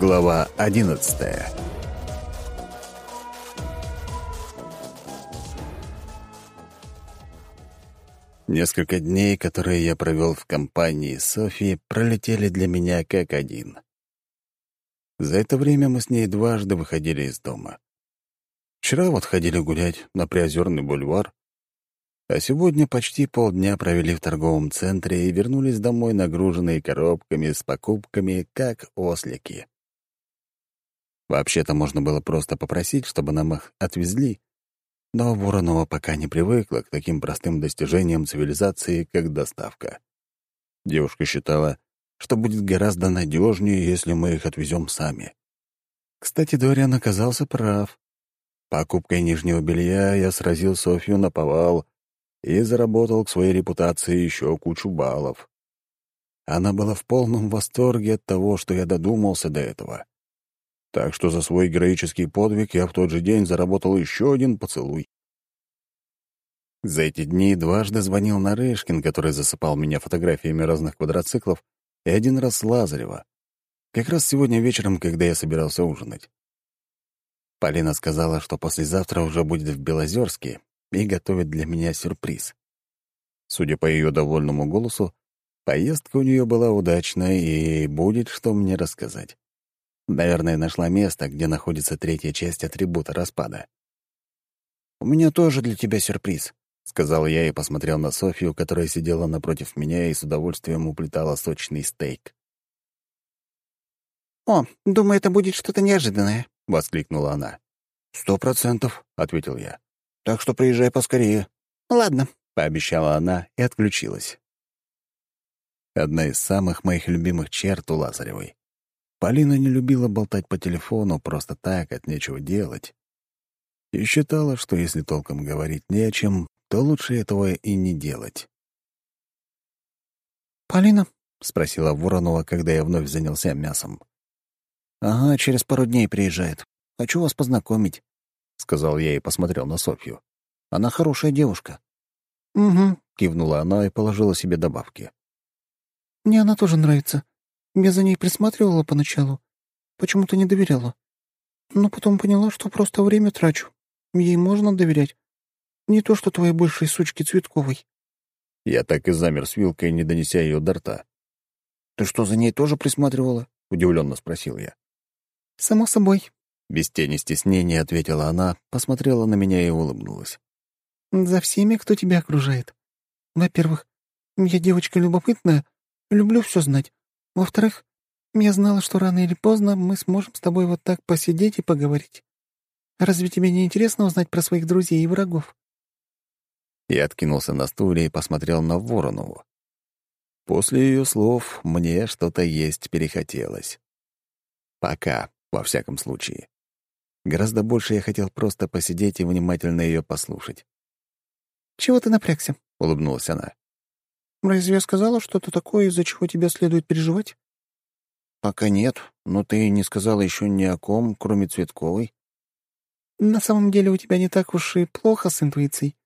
Глава 11 Несколько дней, которые я провел в компании Софии, пролетели для меня как один. За это время мы с ней дважды выходили из дома. Вчера вот ходили гулять на Приозерный бульвар, а сегодня почти полдня провели в торговом центре и вернулись домой нагруженные коробками с покупками, как ослики. Вообще-то можно было просто попросить, чтобы нам их отвезли, но Воронова пока не привыкла к таким простым достижениям цивилизации, как доставка. Девушка считала, что будет гораздо надежнее, если мы их отвезем сами. Кстати, Дориан оказался прав. Покупкой нижнего белья я сразил Софью на повал и заработал к своей репутации еще кучу баллов. Она была в полном восторге от того, что я додумался до этого. Так что за свой героический подвиг я в тот же день заработал еще один поцелуй. За эти дни дважды звонил Нарышкин, который засыпал меня фотографиями разных квадроциклов, и один раз Лазарева. Как раз сегодня вечером, когда я собирался ужинать. Полина сказала, что послезавтра уже будет в Белозерске и готовит для меня сюрприз. Судя по ее довольному голосу, поездка у нее была удачной и будет что мне рассказать. Наверное, нашла место, где находится третья часть атрибута распада. «У меня тоже для тебя сюрприз», — сказал я и посмотрел на Софию, которая сидела напротив меня и с удовольствием уплетала сочный стейк. «О, думаю, это будет что-то неожиданное», — воскликнула она. «Сто процентов», — ответил я. «Так что приезжай поскорее». «Ладно», — пообещала она и отключилась. Одна из самых моих любимых черт у Лазаревой. Полина не любила болтать по телефону просто так, от нечего делать. И считала, что если толком говорить не о чем, то лучше этого и не делать. «Полина?» — спросила Воронова, когда я вновь занялся мясом. «Ага, через пару дней приезжает. Хочу вас познакомить», — сказал я и посмотрел на Софью. «Она хорошая девушка». «Угу», — кивнула она и положила себе добавки. «Мне она тоже нравится. Я за ней присматривала поначалу. Почему-то не доверяла. Но потом поняла, что просто время трачу. Ей можно доверять. Не то, что твоей бывшей сучки Цветковой. Я так и замер с вилкой, не донеся ее до рта. «Ты что, за ней тоже присматривала?» — удивленно спросил я. «Само собой». Без тени стеснения ответила она, посмотрела на меня и улыбнулась. «За всеми, кто тебя окружает. Во-первых, я девочка любопытная, люблю все знать. Во-вторых, я знала, что рано или поздно мы сможем с тобой вот так посидеть и поговорить. Разве тебе не интересно узнать про своих друзей и врагов?» Я откинулся на стуле и посмотрел на Воронову. После ее слов мне что-то есть перехотелось. Пока, во всяком случае. Гораздо больше я хотел просто посидеть и внимательно ее послушать. «Чего ты напрягся?» — улыбнулась она. Разве я сказала что-то такое, из-за чего тебе следует переживать? Пока нет, но ты не сказала еще ни о ком, кроме Цветковой. На самом деле у тебя не так уж и плохо с интуицией.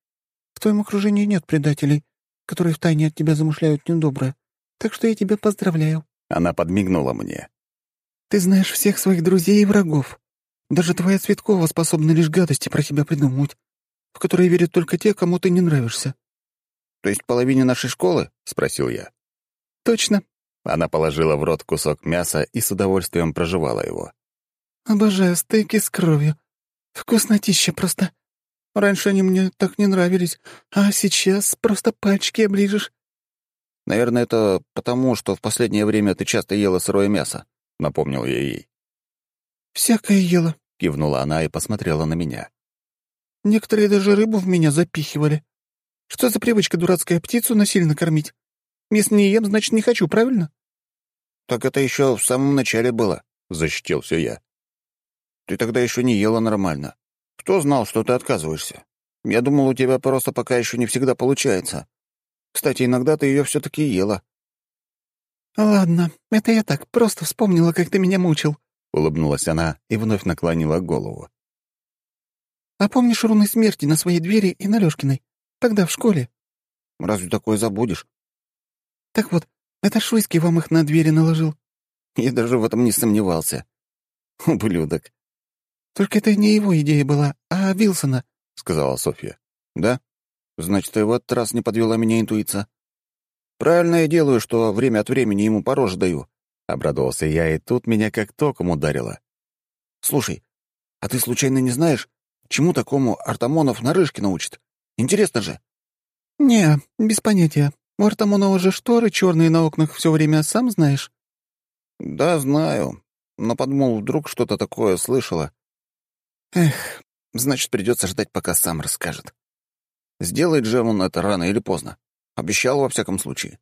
В твоем окружении нет предателей, которые втайне от тебя замышляют недоброе. Так что я тебя поздравляю. Она подмигнула мне. Ты знаешь всех своих друзей и врагов. Даже твоя Цветкова способна лишь гадости про тебя придумывать, в которые верят только те, кому ты не нравишься. То есть половине нашей школы?» — спросил я. «Точно». Она положила в рот кусок мяса и с удовольствием проживала его. «Обожаю стейки с кровью. Вкуснотища просто. Раньше они мне так не нравились, а сейчас просто пальчики оближешь». «Наверное, это потому, что в последнее время ты часто ела сырое мясо», — напомнил я ей. «Всякое ела», — кивнула она и посмотрела на меня. «Некоторые даже рыбу в меня запихивали. Что за привычка дурацкая птицу насильно кормить? Если не ем, значит, не хочу, правильно?» «Так это еще в самом начале было», — защитился я. «Ты тогда еще не ела нормально. Кто знал, что ты отказываешься? Я думал, у тебя просто пока еще не всегда получается. Кстати, иногда ты ее все-таки ела». «Ладно, это я так, просто вспомнила, как ты меня мучил», — улыбнулась она и вновь наклонила голову. «А помнишь руны смерти на своей двери и на Лёшкиной? Тогда в школе. Разве такое забудешь? Так вот, это Шуйский вам их на двери наложил. Я даже в этом не сомневался, Ублюдок. «Только это не его идея была, а Вилсона», — сказала Софья. «Да? Значит, и в этот раз не подвела меня интуиция. Правильно я делаю, что время от времени ему по даю». Обрадовался я, и тут меня как током ударило. «Слушай, а ты случайно не знаешь, чему такому Артамонов нарыжки научит? Интересно же». «Не, без понятия. У Артамонова же шторы черные на окнах все время, сам знаешь?» «Да, знаю. Но подумал, вдруг что-то такое слышала. Эх, значит, придется ждать, пока сам расскажет. Сделает же он это рано или поздно. Обещал, во всяком случае.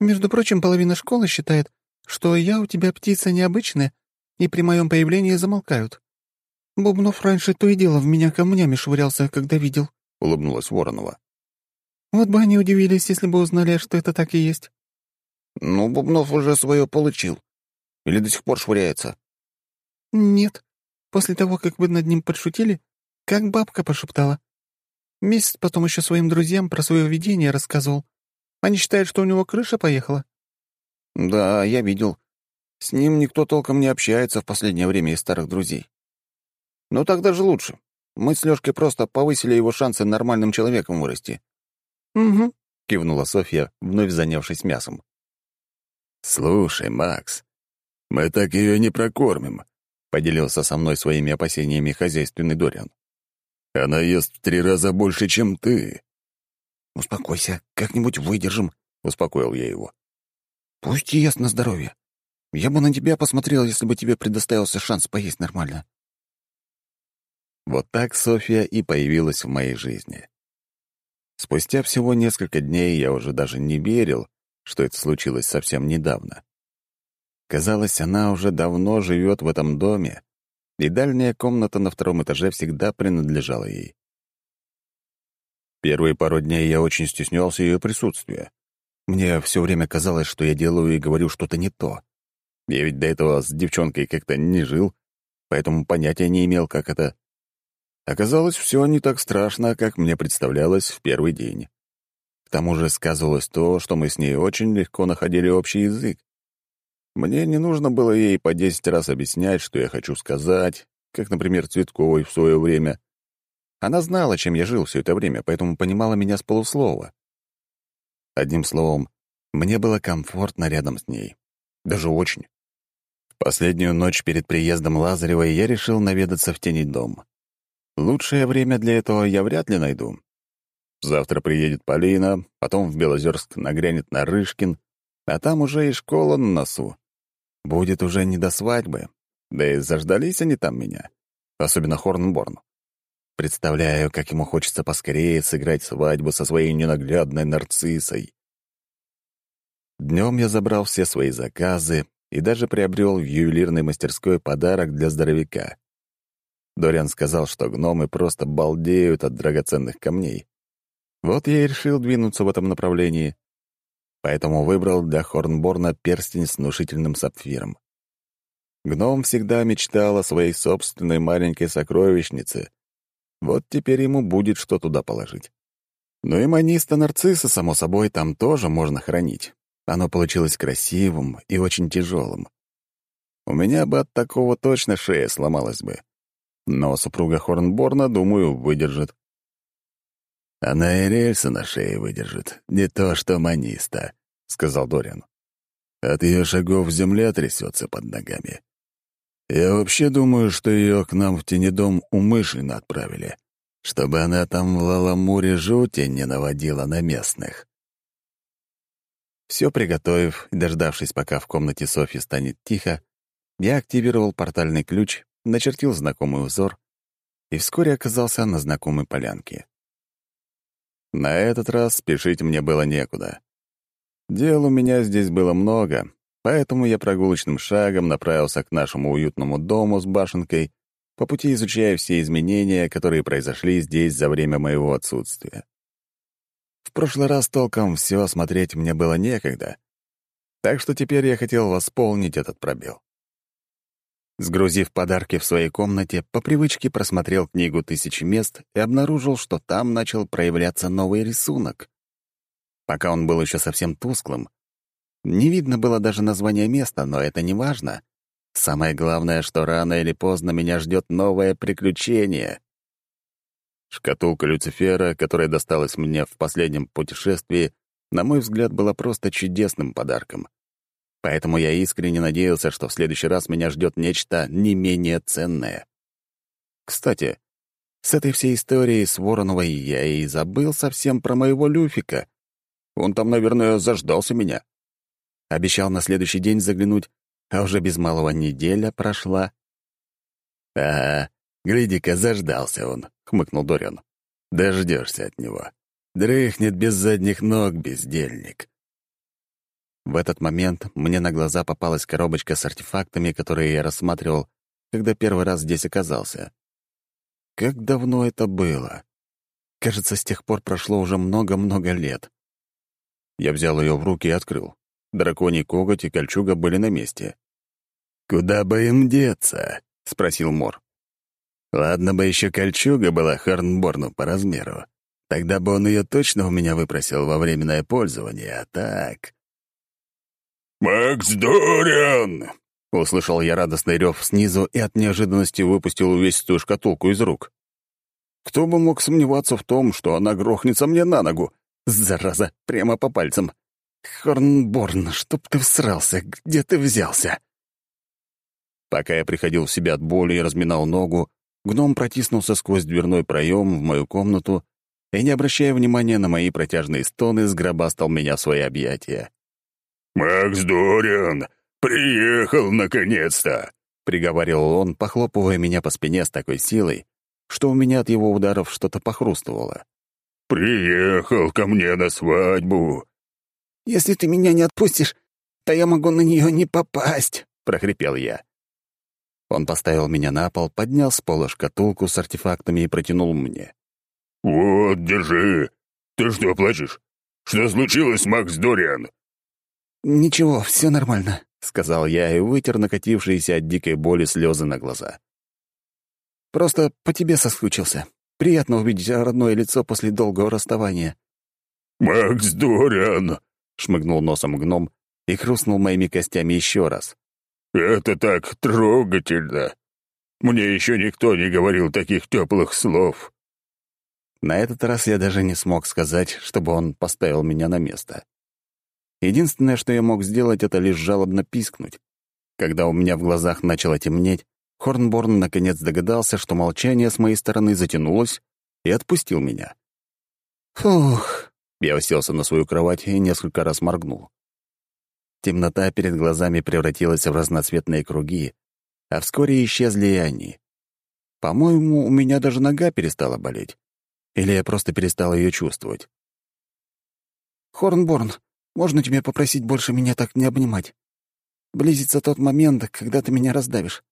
Между прочим, половина школы считает, что я у тебя птица необычная, и при моем появлении замолкают. Бубнов раньше то и дело в меня камнями швырялся, когда видел», — улыбнулась Воронова. «Вот бы они удивились, если бы узнали, что это так и есть». «Ну, Бубнов уже свое получил. Или до сих пор швыряется?» «Нет. После того, как вы над ним подшутили, как бабка пошептала. Месяц потом еще своим друзьям про свое видение рассказывал. Они считают, что у него крыша поехала». «Да, я видел. С ним никто толком не общается в последнее время из старых друзей. Но так даже лучше. Мы с Лёшкой просто повысили его шансы нормальным человеком вырасти». «Угу», — кивнула Софья, вновь занявшись мясом. «Слушай, Макс, мы так ее не прокормим», — поделился со мной своими опасениями хозяйственный Дориан. «Она ест в три раза больше, чем ты». «Успокойся, как-нибудь выдержим», — успокоил я его. «Пусть ест на здоровье. Я бы на тебя посмотрел, если бы тебе предоставился шанс поесть нормально». Вот так Софья и появилась в моей жизни. Спустя всего несколько дней я уже даже не верил, что это случилось совсем недавно. Казалось, она уже давно живет в этом доме, и дальняя комната на втором этаже всегда принадлежала ей. Первые пару дней я очень стеснялся ее присутствия. Мне все время казалось, что я делаю и говорю что-то не то. Я ведь до этого с девчонкой как-то не жил, поэтому понятия не имел, как это. Оказалось, все не так страшно, как мне представлялось в первый день. К тому же сказывалось то, что мы с ней очень легко находили общий язык. Мне не нужно было ей по десять раз объяснять, что я хочу сказать, как, например, Цветковой в свое время. Она знала, чем я жил все это время, поэтому понимала меня с полуслова. Одним словом, мне было комфортно рядом с ней. Даже очень. В последнюю ночь перед приездом Лазаревой я решил наведаться в тени дом. Лучшее время для этого я вряд ли найду. Завтра приедет Полина, потом в Белозерск нагрянет Нарышкин, а там уже и школа на носу. Будет уже не до свадьбы. Да и заждались они там меня. Особенно Хорнборн. Представляю, как ему хочется поскорее сыграть свадьбу со своей ненаглядной нарциссой. Днем я забрал все свои заказы и даже приобрел в ювелирной мастерской подарок для здоровяка. Дориан сказал, что гномы просто балдеют от драгоценных камней. Вот я и решил двинуться в этом направлении поэтому выбрал для Хорнборна перстень с внушительным сапфиром. Гном всегда мечтал о своей собственной маленькой сокровищнице. Вот теперь ему будет что туда положить. Ну и маниста нарцисса, само собой, там тоже можно хранить. Оно получилось красивым и очень тяжелым. У меня бы от такого точно шея сломалась бы. Но супруга Хорнборна, думаю, выдержит. Она и рельсы на шее выдержит, не то что маниста, — сказал Дориан. От ее шагов земля трясется под ногами. Я вообще думаю, что ее к нам в тенедом умышленно отправили, чтобы она там в Лаламуре жути не наводила на местных. Все приготовив и дождавшись, пока в комнате Софьи станет тихо, я активировал портальный ключ, начертил знакомый узор и вскоре оказался на знакомой полянке. На этот раз спешить мне было некуда. Дел у меня здесь было много, поэтому я прогулочным шагом направился к нашему уютному дому с башенкой, по пути изучая все изменения, которые произошли здесь за время моего отсутствия. В прошлый раз толком все осмотреть мне было некогда, так что теперь я хотел восполнить этот пробел. Сгрузив подарки в своей комнате, по привычке просмотрел книгу «Тысячи мест» и обнаружил, что там начал проявляться новый рисунок. Пока он был еще совсем тусклым, не видно было даже названия места, но это не важно. Самое главное, что рано или поздно меня ждет новое приключение. Шкатулка Люцифера, которая досталась мне в последнем путешествии, на мой взгляд, была просто чудесным подарком. Поэтому я искренне надеялся, что в следующий раз меня ждет нечто не менее ценное. Кстати, с этой всей историей с Вороновой я и забыл совсем про моего Люфика. Он там, наверное, заждался меня. Обещал на следующий день заглянуть, а уже без малого неделя прошла. «Ага, гляди-ка, заждался он», — хмыкнул Дориан. «Дождешься от него. Дрыхнет без задних ног, бездельник». В этот момент мне на глаза попалась коробочка с артефактами, которые я рассматривал, когда первый раз здесь оказался. Как давно это было? Кажется, с тех пор прошло уже много-много лет. Я взял ее в руки и открыл. Драконий коготь и кольчуга были на месте. «Куда бы им деться?» — спросил Мор. «Ладно бы еще кольчуга была Хорнборну по размеру. Тогда бы он ее точно у меня выпросил во временное пользование, а так...» «Макс Дориан!» — услышал я радостный рев снизу и от неожиданности выпустил увесистую шкатулку из рук. Кто бы мог сомневаться в том, что она грохнется мне на ногу? Зараза, прямо по пальцам. Хорнборн, чтоб ты всрался, где ты взялся? Пока я приходил в себя от боли и разминал ногу, гном протиснулся сквозь дверной проем в мою комнату и, не обращая внимания на мои протяжные стоны, сгробастал меня в свои объятия. «Макс Дориан, приехал наконец-то!» — приговаривал он, похлопывая меня по спине с такой силой, что у меня от его ударов что-то похрустывало. «Приехал ко мне на свадьбу!» «Если ты меня не отпустишь, то я могу на нее не попасть!» — прохрипел я. Он поставил меня на пол, поднял с пола шкатулку с артефактами и протянул мне. «Вот, держи. Ты что, плачешь? Что случилось, Макс Дориан?» «Ничего, все нормально», — сказал я и вытер накатившиеся от дикой боли слезы на глаза. «Просто по тебе соскучился. Приятно увидеть родное лицо после долгого расставания». «Макс Дориан!» — шмыгнул носом гном и хрустнул моими костями еще раз. «Это так трогательно! Мне еще никто не говорил таких теплых слов!» На этот раз я даже не смог сказать, чтобы он поставил меня на место. Единственное, что я мог сделать, это лишь жалобно пискнуть. Когда у меня в глазах начало темнеть, Хорнборн наконец догадался, что молчание с моей стороны затянулось, и отпустил меня. «Фух!» — я уселся на свою кровать и несколько раз моргнул. Темнота перед глазами превратилась в разноцветные круги, а вскоре исчезли и они. По-моему, у меня даже нога перестала болеть. Или я просто перестал ее чувствовать. «Хорнборн, можно тебя попросить больше меня так не обнимать? Близится тот момент, когда ты меня раздавишь».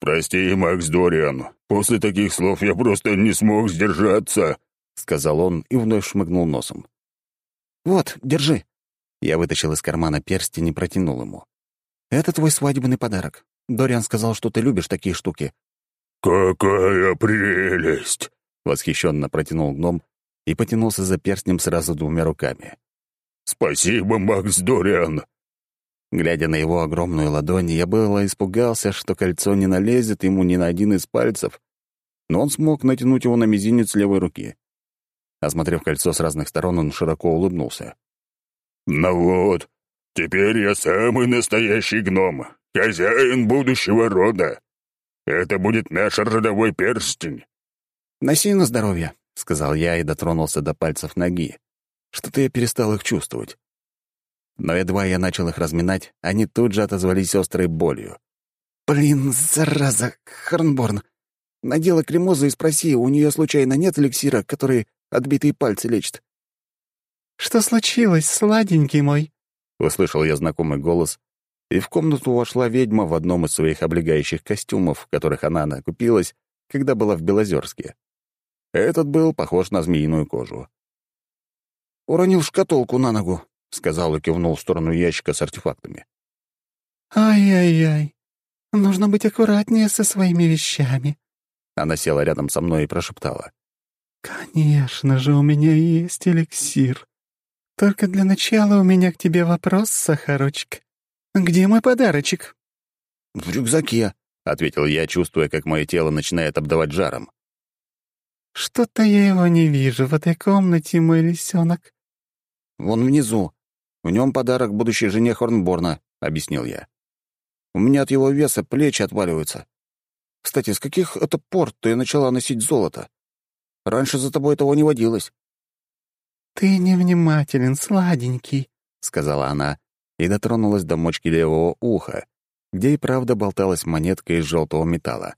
«Прости, Макс Дориан, после таких слов я просто не смог сдержаться», — сказал он и вновь шмыгнул носом. «Вот, держи». Я вытащил из кармана перстень и протянул ему. «Это твой свадебный подарок. Дориан сказал, что ты любишь такие штуки». «Какая прелесть!» — восхищенно протянул гном и потянулся за перстнем сразу двумя руками. «Спасибо, Макс Дориан!» Глядя на его огромную ладонь, я было испугался, что кольцо не налезет ему ни на один из пальцев, но он смог натянуть его на мизинец левой руки. Осмотрев кольцо с разных сторон, он широко улыбнулся. «Ну вот, теперь я самый настоящий гном, хозяин будущего рода. Это будет наш родовой перстень». «Носи на здоровье», — сказал я и дотронулся до пальцев ноги. Что-то я перестал их чувствовать. Но едва я начал их разминать, они тут же отозвались острой болью. «Блин, зараза, Хорнборн! Надела кремозу и спроси, у нее случайно нет эликсира, который отбитые пальцы лечит?» «Что случилось, сладенький мой?» — услышал я знакомый голос, и в комнату вошла ведьма в одном из своих облегающих костюмов, в которых она накупилась, когда была в Белозерске. Этот был похож на змеиную кожу. «Уронил шкатулку на ногу», — сказал и кивнул в сторону ящика с артефактами. «Ай-яй-яй, нужно быть аккуратнее со своими вещами». Она села рядом со мной и прошептала. «Конечно же, у меня есть эликсир. Только для начала у меня к тебе вопрос, Сахарочек. Где мой подарочек?» «В рюкзаке», — ответил я, чувствуя, как мое тело начинает обдавать жаром. «Что-то я его не вижу в этой комнате, мой лисенок». «Вон внизу. В нем подарок будущей жене Хорнборна», — объяснил я. «У меня от его веса плечи отваливаются. Кстати, с каких это пор ты начала носить золото? Раньше за тобой этого не водилось». «Ты невнимателен, сладенький», — сказала она и дотронулась до мочки левого уха, где и правда болталась монетка из желтого металла.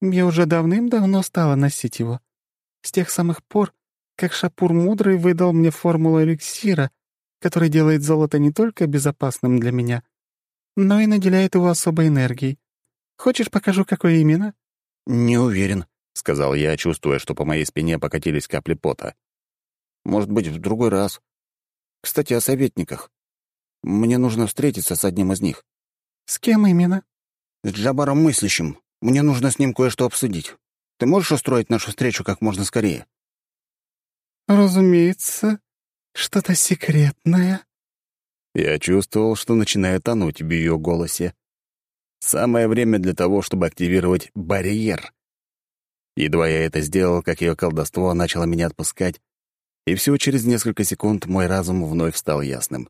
«Я уже давным-давно стала носить его. С тех самых пор, как Шапур Мудрый выдал мне формулу эликсира, который делает золото не только безопасным для меня, но и наделяет его особой энергией. Хочешь, покажу, какой именно?» «Не уверен», — сказал я, чувствуя, что по моей спине покатились капли пота. «Может быть, в другой раз. Кстати, о советниках. Мне нужно встретиться с одним из них». «С кем именно?» «С Джабаром Мыслящим. Мне нужно с ним кое-что обсудить. Ты можешь устроить нашу встречу как можно скорее?» «Разумеется. Что-то секретное». Я чувствовал, что начинаю тонуть в ее голосе. Самое время для того, чтобы активировать барьер. Едва я это сделал, как ее колдовство начало меня отпускать, и всего через несколько секунд мой разум вновь стал ясным.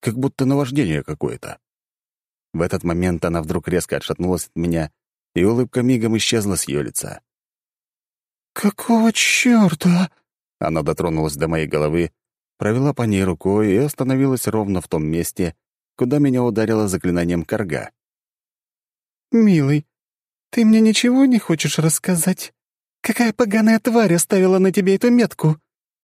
Как будто наваждение какое-то. В этот момент она вдруг резко отшатнулась от меня, и улыбка мигом исчезла с ее лица. «Какого чёрта?» Она дотронулась до моей головы, провела по ней рукой и остановилась ровно в том месте, куда меня ударило заклинанием корга. «Милый, ты мне ничего не хочешь рассказать? Какая поганая тварь оставила на тебе эту метку?»